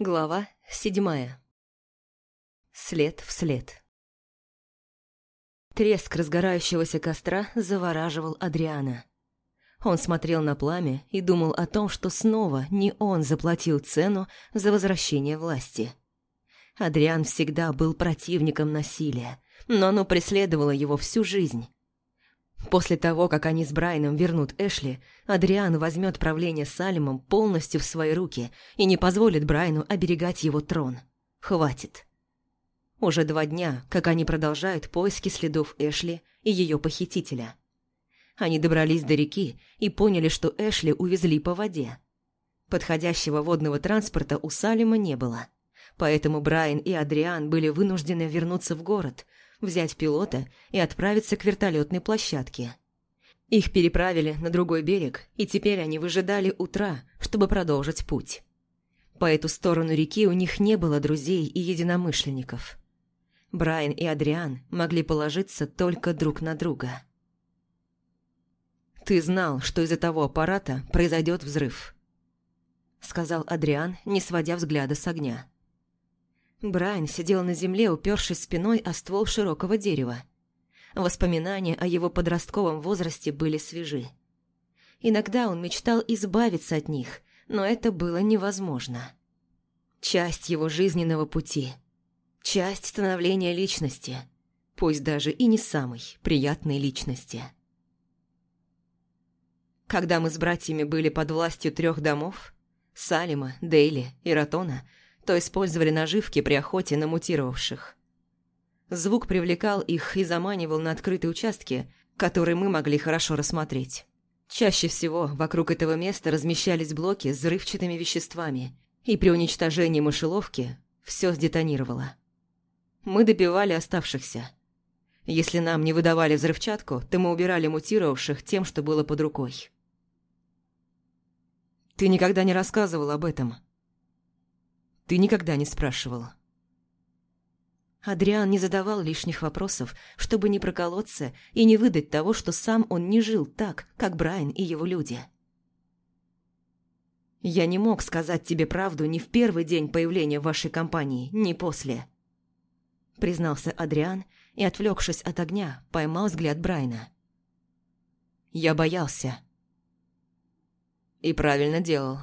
Глава седьмая. След в след. Треск разгорающегося костра завораживал Адриана. Он смотрел на пламя и думал о том, что снова не он заплатил цену за возвращение власти. Адриан всегда был противником насилия, но оно преследовало его всю жизнь. После того, как они с Брайаном вернут Эшли, Адриан возьмет правление Салимом полностью в свои руки и не позволит Брайану оберегать его трон. Хватит. Уже два дня, как они продолжают поиски следов Эшли и ее похитителя. Они добрались до реки и поняли, что Эшли увезли по воде. Подходящего водного транспорта у Салима не было. Поэтому Брайан и Адриан были вынуждены вернуться в город – взять пилота и отправиться к вертолетной площадке. Их переправили на другой берег, и теперь они выжидали утра, чтобы продолжить путь. По эту сторону реки у них не было друзей и единомышленников. Брайан и Адриан могли положиться только друг на друга. «Ты знал, что из-за того аппарата произойдет взрыв», — сказал Адриан, не сводя взгляда с огня. Брайан сидел на земле, упершись спиной о ствол широкого дерева. Воспоминания о его подростковом возрасте были свежи. Иногда он мечтал избавиться от них, но это было невозможно. Часть его жизненного пути. Часть становления личности. Пусть даже и не самой приятной личности. Когда мы с братьями были под властью трех домов – Салима, Дейли и Ратона – то использовали наживки при охоте на мутировавших. Звук привлекал их и заманивал на открытые участки, которые мы могли хорошо рассмотреть. Чаще всего вокруг этого места размещались блоки с взрывчатыми веществами, и при уничтожении мышеловки все сдетонировало. Мы добивали оставшихся. Если нам не выдавали взрывчатку, то мы убирали мутировавших тем, что было под рукой. «Ты никогда не рассказывал об этом», ты никогда не спрашивал. Адриан не задавал лишних вопросов, чтобы не проколоться и не выдать того, что сам он не жил так, как Брайан и его люди. «Я не мог сказать тебе правду ни в первый день появления вашей компании, ни после», признался Адриан и, отвлекшись от огня, поймал взгляд Брайана. «Я боялся». «И правильно делал»,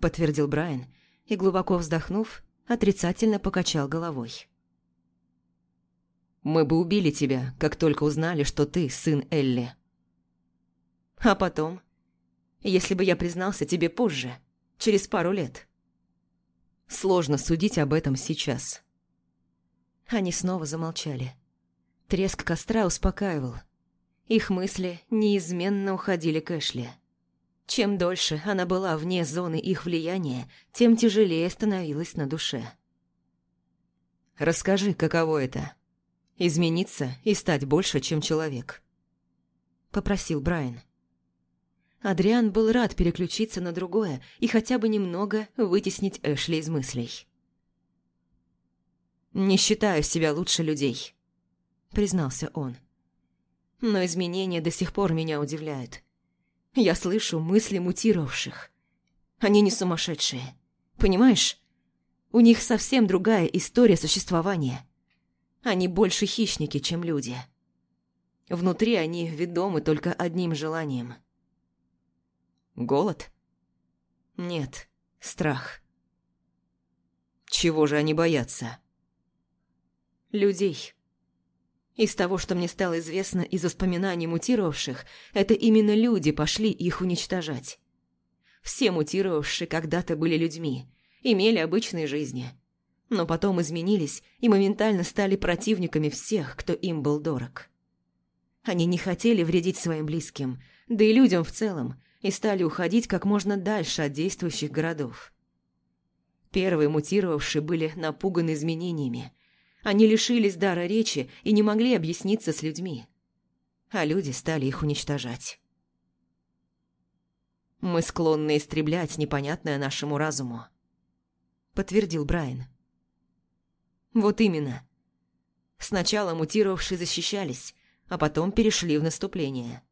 подтвердил Брайан и, глубоко вздохнув, отрицательно покачал головой. «Мы бы убили тебя, как только узнали, что ты сын Элли». «А потом? Если бы я признался тебе позже, через пару лет?» «Сложно судить об этом сейчас». Они снова замолчали. Треск костра успокаивал. Их мысли неизменно уходили к Эшли. Чем дольше она была вне зоны их влияния, тем тяжелее становилась на душе. «Расскажи, каково это? Измениться и стать больше, чем человек?» Попросил Брайан. Адриан был рад переключиться на другое и хотя бы немного вытеснить Эшли из мыслей. «Не считаю себя лучше людей», — признался он. «Но изменения до сих пор меня удивляют. Я слышу мысли мутировавших. Они не сумасшедшие. Понимаешь? У них совсем другая история существования. Они больше хищники, чем люди. Внутри они ведомы только одним желанием. Голод? Нет, страх. Чего же они боятся? Людей. Из того, что мне стало известно из воспоминаний мутировавших, это именно люди пошли их уничтожать. Все мутировавшие когда-то были людьми, имели обычные жизни. Но потом изменились и моментально стали противниками всех, кто им был дорог. Они не хотели вредить своим близким, да и людям в целом, и стали уходить как можно дальше от действующих городов. Первые мутировавшие были напуганы изменениями – они лишились дара речи и не могли объясниться с людьми. А люди стали их уничтожать. «Мы склонны истреблять непонятное нашему разуму», — подтвердил Брайан. «Вот именно. Сначала мутировавшие защищались, а потом перешли в наступление.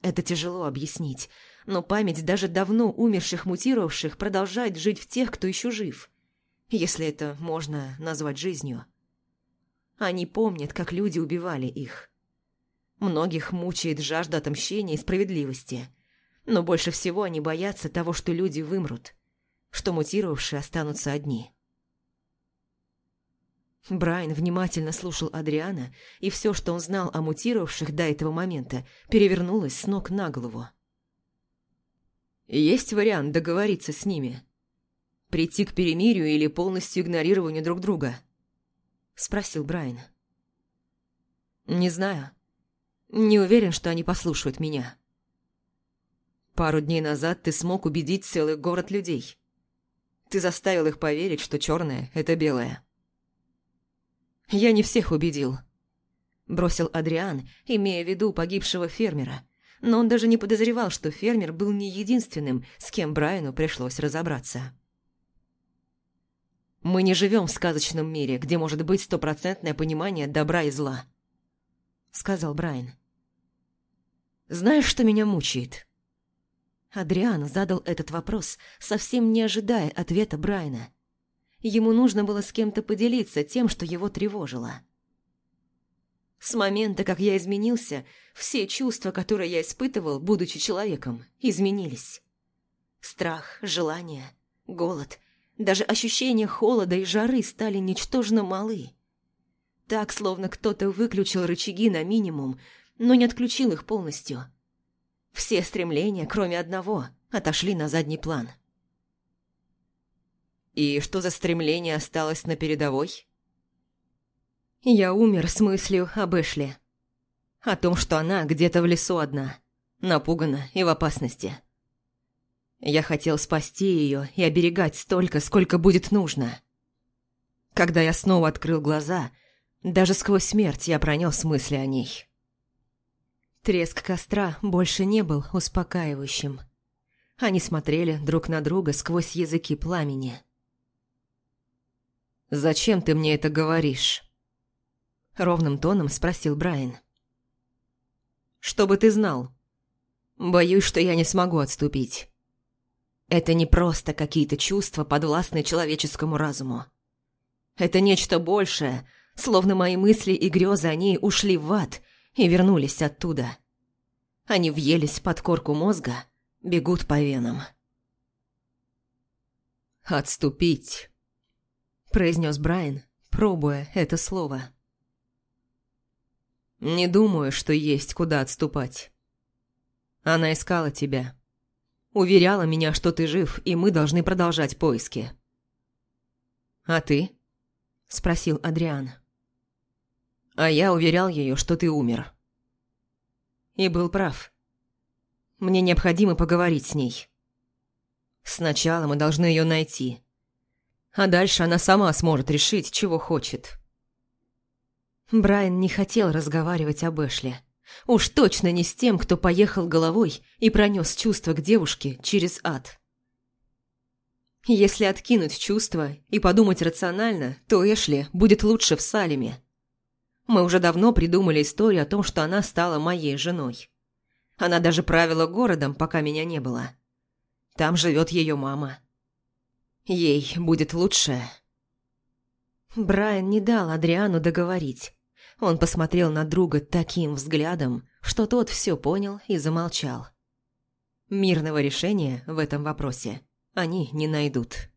Это тяжело объяснить, но память даже давно умерших мутировавших продолжает жить в тех, кто еще жив, если это можно назвать жизнью. Они помнят, как люди убивали их. Многих мучает жажда отомщения и справедливости, но больше всего они боятся того, что люди вымрут, что мутировавшие останутся одни. Брайан внимательно слушал Адриана, и все, что он знал о мутировавших до этого момента, перевернулось с ног на голову. «Есть вариант договориться с ними? Прийти к перемирию или полностью игнорированию друг друга?» – спросил Брайан. «Не знаю. Не уверен, что они послушают меня». «Пару дней назад ты смог убедить целый город людей. Ты заставил их поверить, что черное – это белое». Я не всех убедил. Бросил Адриан, имея в виду погибшего фермера. Но он даже не подозревал, что фермер был не единственным, с кем Брайану пришлось разобраться. «Мы не живем в сказочном мире, где может быть стопроцентное понимание добра и зла», — сказал Брайан. «Знаешь, что меня мучает?» Адриан задал этот вопрос, совсем не ожидая ответа Брайана. Ему нужно было с кем-то поделиться тем, что его тревожило. С момента, как я изменился, все чувства, которые я испытывал, будучи человеком, изменились. Страх, желание, голод, даже ощущение холода и жары стали ничтожно малы. Так, словно кто-то выключил рычаги на минимум, но не отключил их полностью. Все стремления, кроме одного, отошли на задний план. И что за стремление осталось на передовой? Я умер с мыслью об Эшли. О том, что она где-то в лесу одна, напугана и в опасности. Я хотел спасти ее и оберегать столько, сколько будет нужно. Когда я снова открыл глаза, даже сквозь смерть я пронес мысли о ней. Треск костра больше не был успокаивающим. Они смотрели друг на друга сквозь языки пламени. «Зачем ты мне это говоришь?» Ровным тоном спросил Брайан. «Чтобы ты знал. Боюсь, что я не смогу отступить. Это не просто какие-то чувства, подвластные человеческому разуму. Это нечто большее, словно мои мысли и грезы о ней ушли в ад и вернулись оттуда. Они въелись под корку мозга, бегут по венам». «Отступить?» произнес Брайан, пробуя это слово. «Не думаю, что есть куда отступать. Она искала тебя. Уверяла меня, что ты жив, и мы должны продолжать поиски». «А ты?» – спросил Адриан. «А я уверял ее, что ты умер». И был прав. Мне необходимо поговорить с ней. Сначала мы должны ее найти а дальше она сама сможет решить, чего хочет. Брайан не хотел разговаривать об Эшли. Уж точно не с тем, кто поехал головой и пронес чувства к девушке через ад. Если откинуть чувства и подумать рационально, то Эшли будет лучше в Салеме. Мы уже давно придумали историю о том, что она стала моей женой. Она даже правила городом, пока меня не было. Там живет ее мама. Ей будет лучше. Брайан не дал Адриану договорить. Он посмотрел на друга таким взглядом, что тот все понял и замолчал. Мирного решения в этом вопросе они не найдут.